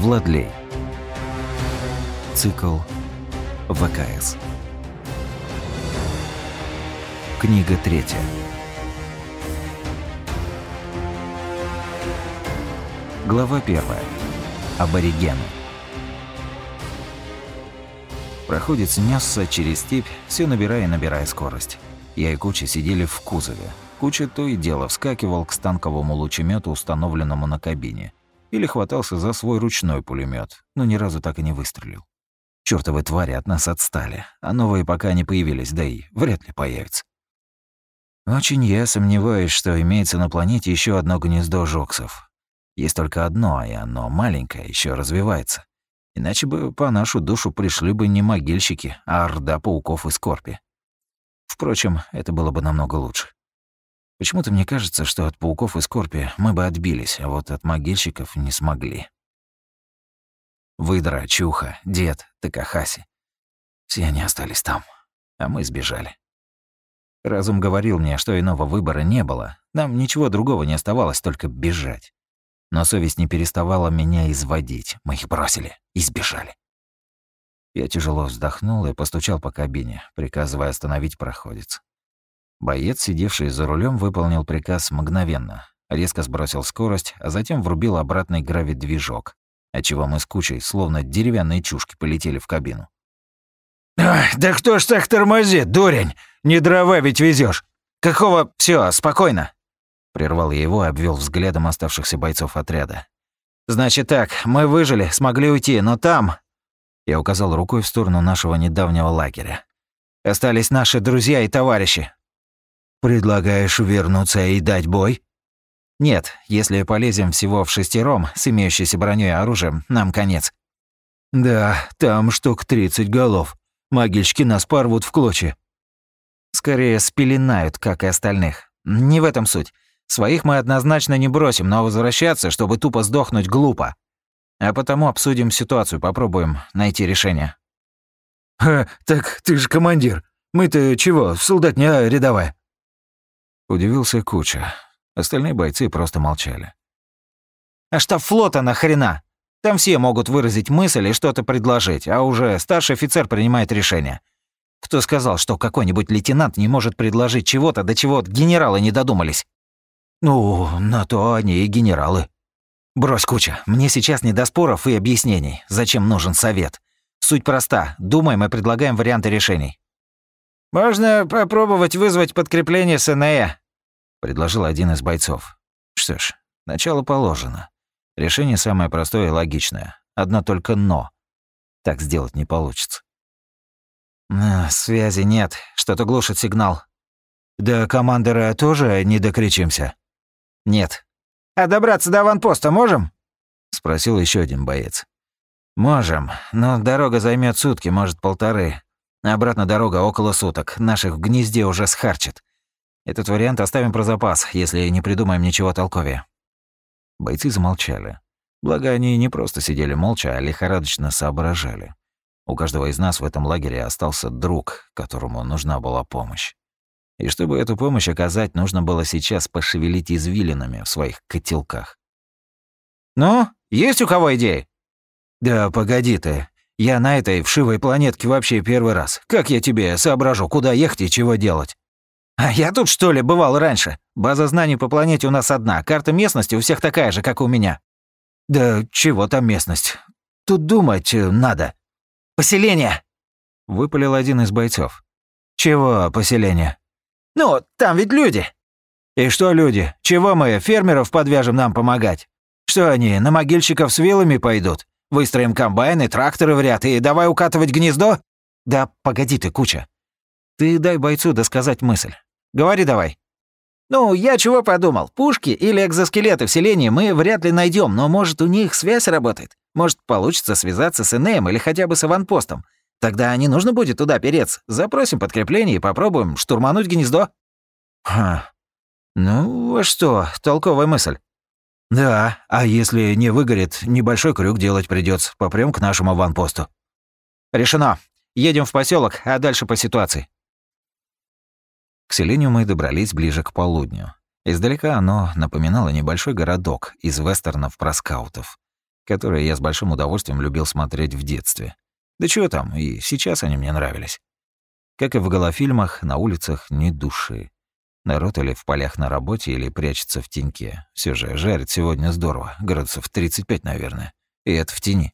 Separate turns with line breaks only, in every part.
Владлей. Цикл ВКС. Книга третья. Глава первая. Аборигены. Проходец несся через степь, все набирая и набирая скорость. Я и Куча сидели в кузове. Куча то и дело вскакивал к станковому лучемету, установленному на кабине, или хватался за свой ручной пулемет, но ни разу так и не выстрелил. Чёртовы твари от нас отстали, а новые пока не появились, да и вряд ли появятся. Очень я сомневаюсь, что имеется на планете еще одно гнездо жоксов. Есть только одно, и оно маленькое, еще развивается. Иначе бы по нашу душу пришли бы не могильщики, а орда пауков и скорпи. Впрочем, это было бы намного лучше. Почему-то мне кажется, что от пауков и скорпи мы бы отбились, а вот от могильщиков не смогли. Выдра, Чуха, Дед, Такахаси. Все они остались там, а мы сбежали. Разум говорил мне, что иного выбора не было. Нам ничего другого не оставалось, только бежать. Но совесть не переставала меня изводить. Мы их бросили и сбежали. Я тяжело вздохнул и постучал по кабине, приказывая остановить проходец. Боец, сидевший за рулем, выполнил приказ мгновенно. Резко сбросил скорость, а затем врубил обратный гравидвижок, отчего мы с кучей, словно деревянные чушки, полетели в кабину.
«Да кто ж так тормозит, дурень? Не дрова ведь везешь. Какого... Все, спокойно!»
Прервал я его и обвел взглядом оставшихся бойцов отряда.
«Значит так, мы выжили, смогли уйти, но там...»
Я указал рукой в сторону нашего недавнего лагеря.
«Остались наши друзья и товарищи.
«Предлагаешь вернуться и дать бой?»
«Нет, если полезем всего в шестером с имеющейся броней и оружием, нам конец».
«Да, там штук тридцать голов. Могильщики нас порвут в клочья».
«Скорее спеленают, как и остальных. Не в этом суть. Своих мы однозначно не бросим, но возвращаться, чтобы тупо сдохнуть, глупо. А потому обсудим ситуацию, попробуем найти решение».
«Ха, так ты же командир. Мы-то чего, солдатня рядовая?»
Удивился Куча. Остальные бойцы просто молчали.
«А штаб флота нахрена? Там все могут выразить мысль и что-то предложить, а уже старший офицер принимает решение. Кто сказал, что какой-нибудь лейтенант не может предложить чего-то, до чего генералы не додумались?»
«Ну, на то они и генералы».
«Брось, Куча, мне сейчас не до споров и объяснений, зачем нужен совет. Суть проста. Думаем и предлагаем варианты решений». «Можно попробовать вызвать подкрепление с Энея»,
предложил один из бойцов. Что ж, начало положено. Решение самое простое и логичное. Одно только «но». Так сделать не получится.
А, «Связи нет, что-то глушит сигнал».
«До командора тоже не докричимся?»
«Нет». «А добраться до аванпоста можем?»
Спросил еще один боец. «Можем, но дорога займет сутки, может, полторы. Обратно дорога около суток, наших в гнезде уже схарчит. Этот вариант оставим про запас, если не придумаем ничего толковее». Бойцы замолчали. Благо, они не просто сидели молча, а лихорадочно соображали. У каждого из нас в этом лагере остался друг, которому нужна была помощь. И чтобы эту помощь оказать, нужно было сейчас пошевелить извилинами в своих котелках.
«Ну, есть у кого идеи?»
«Да погоди ты. Я на этой вшивой планетке вообще первый раз. Как я тебе соображу, куда ехать и чего делать?»
А я тут, что ли, бывал раньше? База знаний по планете у нас одна, карта местности у всех такая же, как у меня.
Да чего там местность? Тут думать э, надо.
Поселение!
Выпалил один из бойцов.
Чего поселение?
Ну, там ведь люди.
И что люди? Чего мы фермеров подвяжем нам помогать? Что они, на могильщиков с вилами пойдут? Выстроим комбайны, тракторы в ряд и давай укатывать гнездо?
Да погоди ты, куча. Ты дай бойцу досказать мысль. Говори давай». «Ну, я чего подумал? Пушки или экзоскелеты в селении мы вряд ли найдем, но может у них связь работает. Может получится связаться с Энеем или хотя бы с аванпостом. Тогда не нужно будет туда переться. Запросим подкрепление и попробуем штурмануть гнездо».
«Ха. Ну, а что, толковая мысль». «Да, а если не выгорит, небольшой крюк делать придется, попрем к нашему аванпосту».
«Решено. Едем в поселок, а дальше по ситуации».
К селению мы добрались ближе к полудню. Издалека оно напоминало небольшой городок из вестернов про скаутов. которые я с большим удовольствием любил смотреть в детстве. Да чего там, и сейчас они мне нравились. Как и в голофильмах, на улицах ни души. Народ или в полях на работе, или прячется в теньке. Все же жарит сегодня здорово, градусов 35, наверное. И это в тени.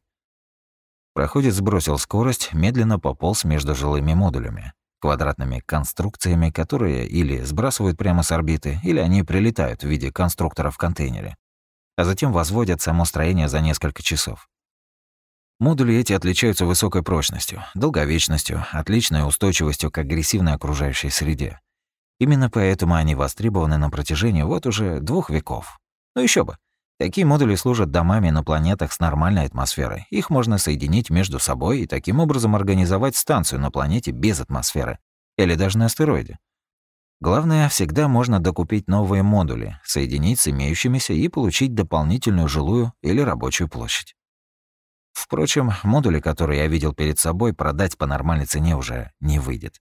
Проходец сбросил скорость, медленно пополз между жилыми модулями, квадратными конструкциями, которые или сбрасывают прямо с орбиты, или они прилетают в виде конструктора в контейнере, а затем возводят само строение за несколько часов. Модули эти отличаются высокой прочностью, долговечностью, отличной устойчивостью к агрессивной окружающей среде. Именно поэтому они востребованы на протяжении вот уже двух веков. Ну еще бы. Такие модули служат домами на планетах с нормальной атмосферой. Их можно соединить между собой и таким образом организовать станцию на планете без атмосферы. Или даже на астероиде. Главное, всегда можно докупить новые модули, соединить с имеющимися и получить дополнительную жилую или рабочую площадь. Впрочем, модули, которые я видел перед собой, продать по нормальной цене уже не выйдет.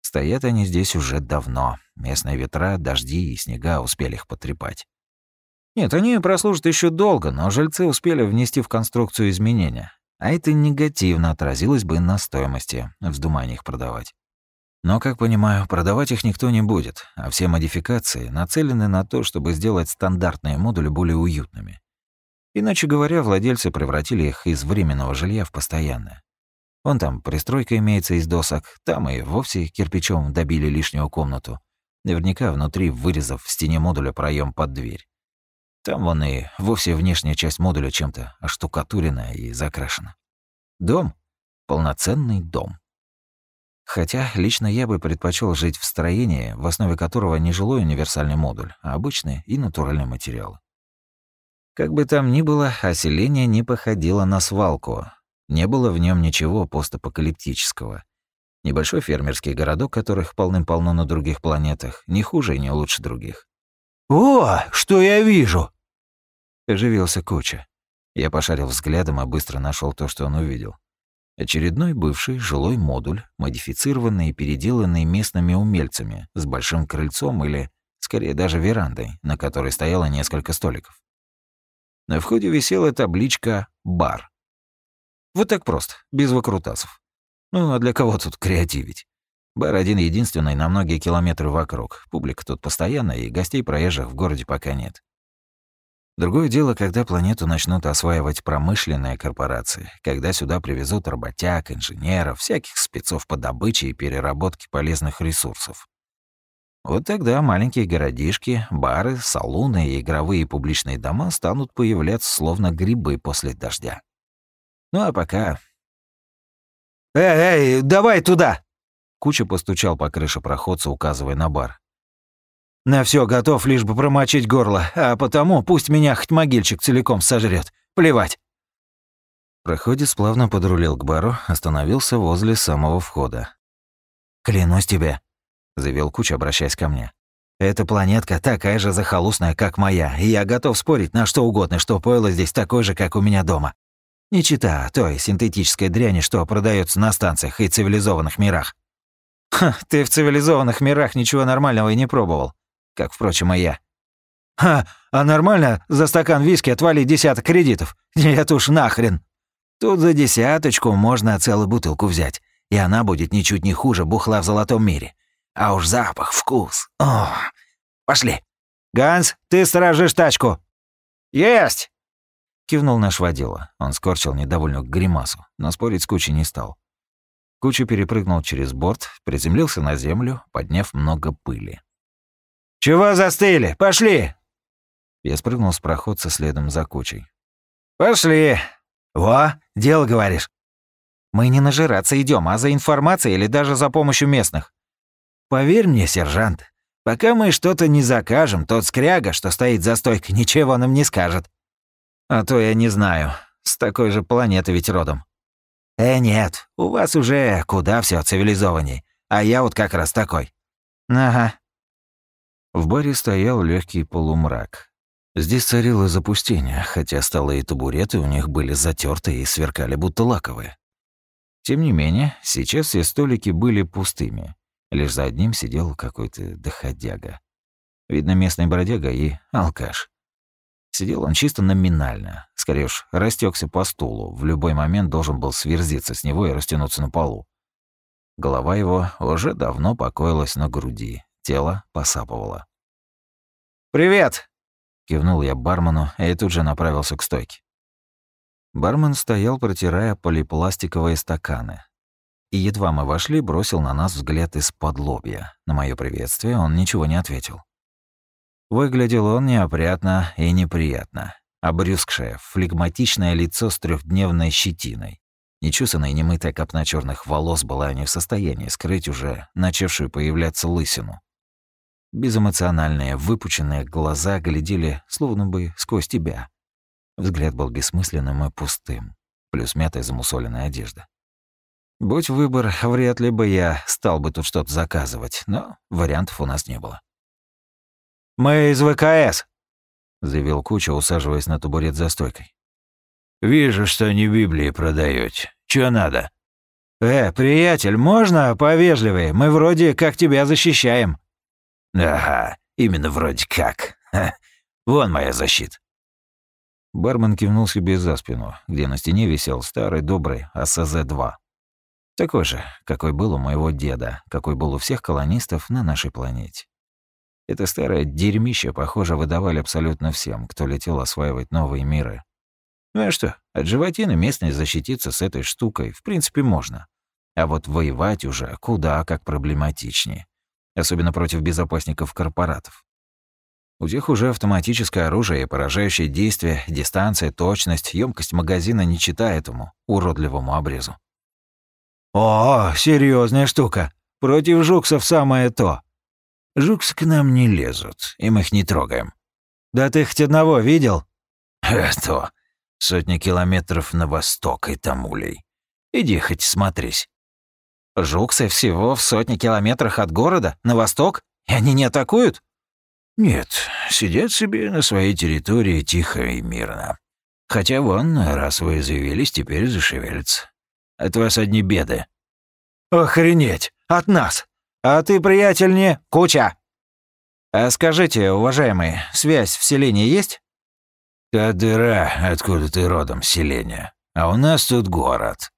Стоят они здесь уже давно. Местные ветра, дожди и снега успели их потрепать. Нет, они прослужат еще долго, но жильцы успели внести в конструкцию изменения, а это негативно отразилось бы на стоимости, вздумая их продавать. Но, как понимаю, продавать их никто не будет, а все модификации нацелены на то, чтобы сделать стандартные модули более уютными. Иначе говоря, владельцы превратили их из временного жилья в постоянное. Вон там пристройка имеется из досок, там и вовсе кирпичом добили лишнюю комнату. Наверняка внутри вырезав в стене модуля проем под дверь. Там вон и вовсе внешняя часть модуля чем-то оштукатурена и закрашена. Дом. Полноценный дом. Хотя лично я бы предпочел жить в строении, в основе которого не жилой универсальный модуль, а обычные и натуральные материалы. Как бы там ни было, оселение не походило на свалку. Не было в нем ничего постапокалиптического. Небольшой фермерский городок, которых полным-полно на других планетах, не хуже и не лучше других.
«О, что я вижу!»
Оживился Куча. Я пошарил взглядом и быстро нашел то, что он увидел. Очередной бывший жилой модуль, модифицированный и переделанный местными умельцами, с большим крыльцом или, скорее, даже верандой, на которой стояло несколько столиков. На входе висела табличка «Бар». Вот так просто, без выкрутасов. Ну, а для кого тут креативить? Бар один-единственный на многие километры вокруг. Публика тут постоянно, и гостей проезжих в городе пока нет. Другое дело, когда планету начнут осваивать промышленные корпорации, когда сюда привезут работяг, инженеров, всяких спецов по добыче и переработке полезных ресурсов. Вот тогда маленькие городишки, бары, салуны и игровые публичные дома станут появляться словно грибы после дождя. Ну а пока...
«Эй, эй, давай туда!»
Куча постучал по крыше проходца, указывая на бар.
«На все готов, лишь бы промочить горло, а потому пусть меня хоть могильчик целиком сожрет. Плевать».
Проходец плавно подрулил к бару, остановился возле самого входа.
«Клянусь тебе», —
заявил Куча, обращаясь ко мне.
«Эта планетка такая же захолустная, как моя, и я готов спорить на что угодно, что пойло здесь такое же, как у меня дома. Не чита той синтетической дряни, что продается на станциях и цивилизованных мирах.
Ха, ты в цивилизованных мирах ничего нормального и не пробовал. Как, впрочем, и я.
Ха, а нормально за стакан виски отвалить десяток кредитов? Нет уж нахрен. Тут за десяточку можно целую бутылку взять, и она будет ничуть не хуже бухла в золотом мире. А уж запах, вкус. О, пошли.
Ганс, ты сторожишь тачку.
Есть!
Кивнул наш водила. Он скорчил недовольную гримасу, но спорить с кучей не стал. Куча перепрыгнул через борт, приземлился на землю, подняв много пыли.
«Чего застыли? Пошли!»
Я спрыгнул с проходца следом за кучей.
«Пошли!» «Во, дело говоришь!»
«Мы не нажираться идем, а за информацией или даже за помощью местных?»
«Поверь мне, сержант, пока мы что-то не закажем, тот скряга, что стоит за стойкой, ничего нам не скажет».
«А то я не знаю. С такой же планеты ведь родом».
«Э, нет, у вас уже куда все цивилизованней, а я вот как раз такой».
«Ага».
В баре стоял легкий полумрак. Здесь царило запустение, хотя столы и табуреты у них были затерты и сверкали будто лаковые. Тем не менее, сейчас все столики были пустыми. Лишь за одним сидел какой-то доходяга. Видно, местный бродяга и алкаш. Сидел он чисто номинально, скорее уж растекся по стулу, в любой момент должен был сверзиться с него и растянуться на полу. Голова его уже давно покоилась на груди, тело посапывало.
«Привет!»
— кивнул я бармену и тут же направился к стойке. Бармен стоял, протирая полипластиковые стаканы. И едва мы вошли, бросил на нас взгляд из-под лобья. На мое приветствие он ничего не ответил. Выглядел он неопрятно и неприятно. Обрюзгшее, флегматичное лицо с трехдневной щетиной. Нечесанная немытая копна черных волос была не в состоянии скрыть уже начавшую появляться лысину. Безэмоциональные, выпученные глаза глядели словно бы сквозь тебя. Взгляд был бессмысленным и пустым, плюс мятая замусоленная одежда. Будь выбор, вряд ли бы я стал бы тут что-то заказывать, но вариантов у нас не было.
«Мы из ВКС», —
заявил Куча, усаживаясь на табурет за стойкой.
«Вижу, что не Библии продаете. Чё надо?»
«Э, приятель, можно повежливее? Мы вроде как тебя защищаем».
«Ага, именно вроде как. Ха. Вон моя защита».
Бармен кивнул себе за спину, где на стене висел старый добрый АСЗ-2. Такой же, какой был у моего деда, какой был у всех колонистов на нашей планете. Это старое дерьмище, похоже, выдавали абсолютно всем, кто летел осваивать новые миры. Ну а что, от животины местной защититься с этой штукой в принципе можно. А вот воевать уже куда как проблематичнее. Особенно против безопасников корпоратов. У тех уже автоматическое оружие и поражающее действие, дистанция, точность, емкость магазина не чита этому уродливому обрезу.
«О, серьезная штука. Против жуксов самое то»,
Жуксы к нам не лезут, и мы их не трогаем.
Да ты хоть одного видел?
Это сотни километров на восток и Тамулей. Иди хоть смотрись.
Жуксы всего в сотни километрах от города, на восток? И они не атакуют?
Нет, сидят себе на своей территории тихо и мирно. Хотя вон, раз вы заявились, теперь зашевелятся. От вас одни беды.
Охренеть! От нас! «А ты, приятель, не куча!» «А скажите, уважаемый, связь в селении есть?»
«Та дыра, откуда ты родом, селение. А у нас тут город».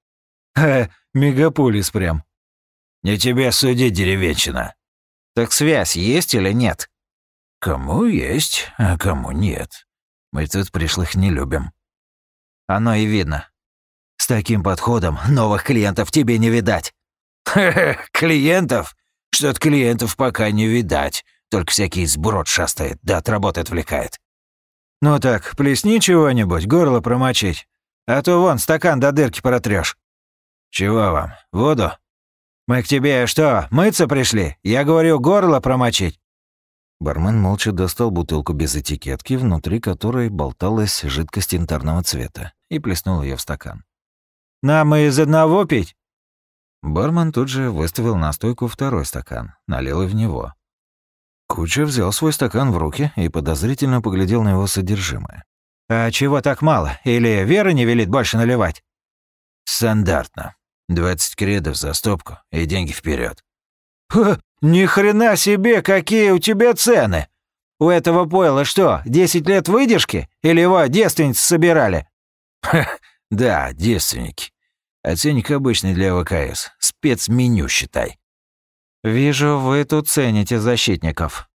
«Э, мегаполис прям».
«Не тебе судить, деревенщина».
«Так связь есть или нет?»
«Кому есть, а кому нет. Мы тут пришлых не любим».
«Оно и видно. С таким подходом новых клиентов тебе не видать».
«Хе-хе, клиентов? Что-то клиентов пока не видать. Только всякий сброд шастает, да от работы отвлекает.
Ну так, плесни чего-нибудь, горло промочить. А то вон, стакан до дырки протрёшь.
Чего вам, воду?
Мы к тебе что, мыться пришли? Я говорю, горло промочить.
Бармен молча достал бутылку без этикетки, внутри которой болталась жидкость янтарного цвета, и плеснул ее в стакан.
«Нам из одного пить?»
Бармен тут же выставил на стойку второй стакан, налил и в него. Куча взял свой стакан в руки и подозрительно поглядел на его содержимое.
«А чего так мало? Или Вера не велит больше наливать?»
«Стандартно. 20 кредов за стопку и деньги вперед.
«Ха, ни хрена себе, какие у тебя цены! У этого пойла что, 10 лет выдержки? Или его девственницы собирали?»
«Ха, да, девственники. А ценник обычный для ВКС. Спецменю, считай.
Вижу, вы тут цените защитников.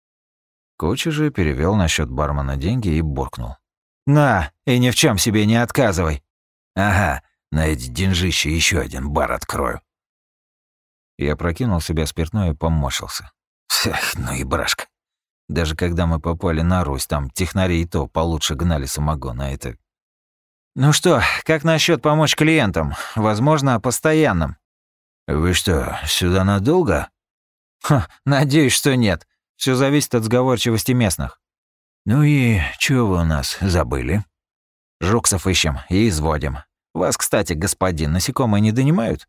Куча же перевел на счет бармена деньги и буркнул.
На, и ни в чем себе не отказывай.
Ага, на эти деньжища еще один бар открою.
Я прокинул себя спиртное и поморщился.
Эх, ну и брашка.
Даже когда мы попали на Русь, там технари и то получше гнали самогон, а это
«Ну что, как насчет помочь клиентам? Возможно, постоянным?»
«Вы что, сюда надолго?»
«Ха, надеюсь, что нет. Все зависит от сговорчивости местных».
«Ну и чего вы у нас забыли?»
«Жуксов ищем и изводим. Вас, кстати, господин, насекомые не донимают?»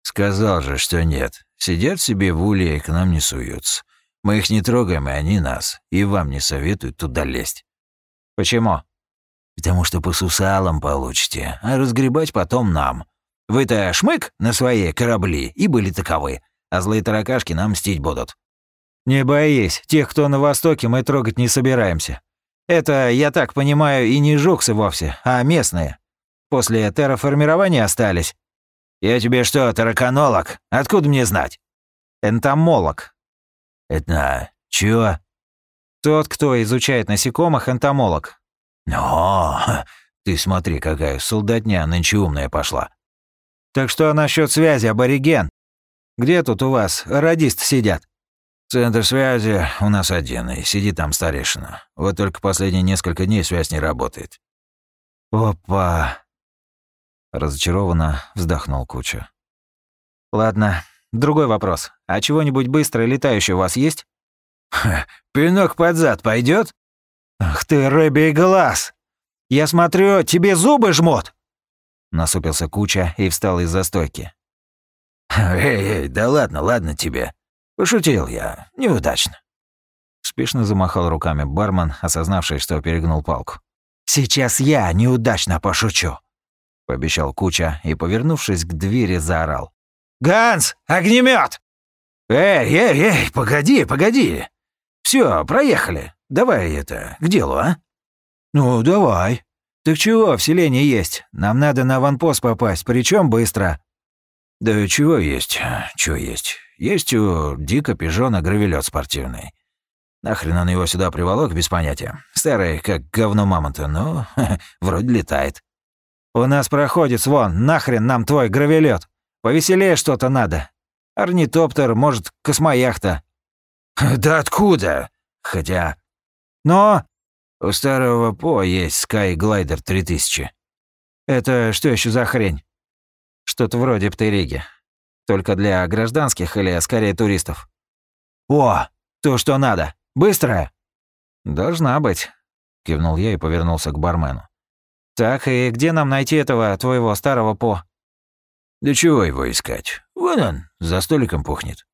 «Сказал же, что нет. Сидят себе в улье и к нам не суются. Мы их не трогаем, и они нас. И вам не советуют туда лезть».
«Почему?»
Потому что по сусалам получите, а разгребать потом нам. Вы-то шмык на свои корабли и были таковы, а злые таракашки нам мстить будут».
«Не боись, тех, кто на востоке, мы трогать не собираемся.
Это, я так понимаю, и не жуксы вовсе, а местные. После терраформирования остались.
Я тебе что, тараканолог? Откуда мне знать?
Энтомолог.
Это чего?
Тот, кто изучает насекомых, энтомолог.
О, ты смотри, какая солдатня нынче умная пошла.
Так что насчет связи, абориген? Где тут у вас радист сидят?
Центр связи у нас один, и сидит там старейшина. Вот только последние несколько дней связь не работает.
Опа. Разочарованно вздохнул Куча. Ладно, другой вопрос. А чего-нибудь быстрое летающее у вас есть?
Ха, пинок под зад пойдет?
Ах ты, рыбий глаз! Я смотрю, тебе зубы жмут! Насупился Куча и встал из-за стойки.
«Эй, эй, да ладно, ладно тебе. Пошутил я. Неудачно».
Спешно замахал руками бармен, осознавший, что перегнул палку. «Сейчас я неудачно пошучу», — пообещал Куча и, повернувшись к двери, заорал. «Ганс, огнемет!
«Эй, эй, эй, погоди, погоди! Все, проехали. Давай это, к делу, а?»
«Ну, давай. Так чего в селении есть? Нам надо на аванпост попасть, причем быстро».
«Да чего есть, чего есть. Есть у Дика Пижона гравелет спортивный. Нахрен он его сюда приволок, без понятия. Старый, как говно мамонта, но вроде летает».
«У нас проходит, вон, нахрен нам твой гравелет. Повеселее что-то надо. Орнитоптер, может, космояхта».
«Да откуда? Хотя...»
«Но...»
«У старого По есть Sky Glider 3000».
«Это что еще за хрень?» Что-то вроде Птериги. Только для гражданских или скорее туристов. О, то, что надо. Быстрая. Должна быть, кивнул я и повернулся к бармену. Так, и где нам найти этого твоего старого по?
Да чего его искать? Вон он, за столиком пухнет.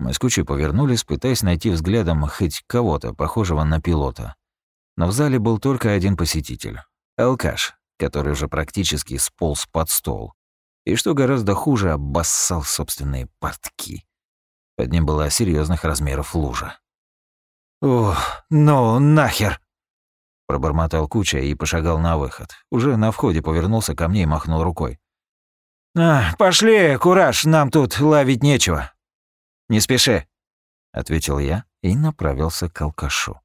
Мы с кучей повернулись, пытаясь найти взглядом хоть кого-то, похожего на пилота. Но в зале был только один посетитель — алкаш, который уже практически сполз под стол. И что гораздо хуже, обоссал собственные портки. Под ним была серьезных размеров лужа.
«Ох, ну нахер!»
Пробормотал Куча и пошагал на выход. Уже на входе повернулся ко мне и махнул рукой.
«А, «Пошли, кураж, нам тут ловить нечего». «Не спеши», — ответил я и направился к алкашу.